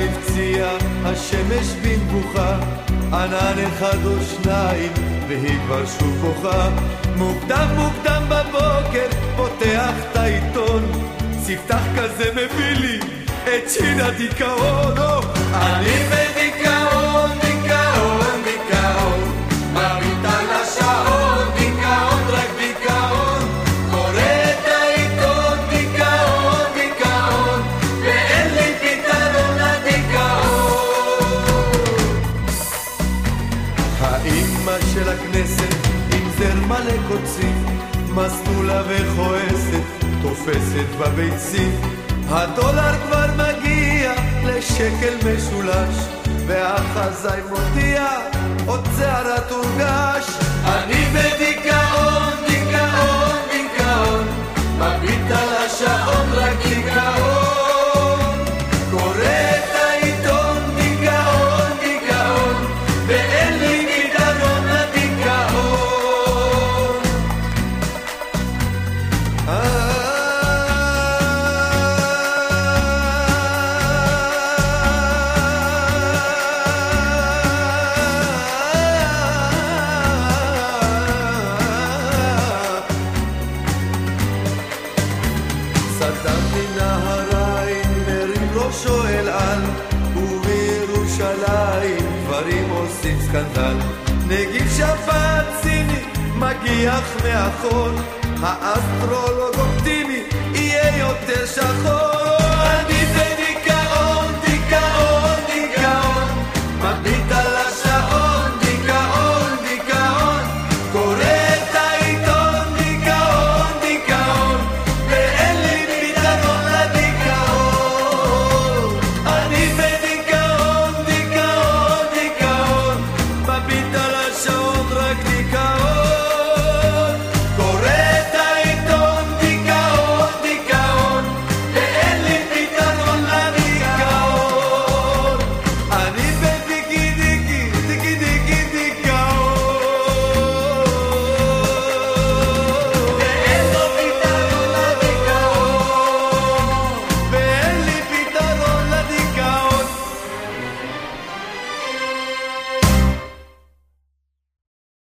הפציע השמש במבוכה, ענן אחד או שניים, והיא כבר שוב בוכה. מוקדם מוקדם בבוקר, פותח את העיתון, ספתח כזה מביא לי את שין הדיכאון. אני בדיכאון, האימא של הכנסת עם זר מלא קוצים, מסלולה וכועסת, תופסת בביצים. הדולר כבר מגיע לשקל משולש, והחזאי מודיע, עוד שערה תורגש. אני בדיכאון, דיכאון, דיכאון, מביט על השעון רק דיכאון. ראשו אל על ובירושלים גברים עושים סקנדל. נגיף שפעת סיני מגיח מאחור האסטרולוג אופטימי יהיה יותר שחור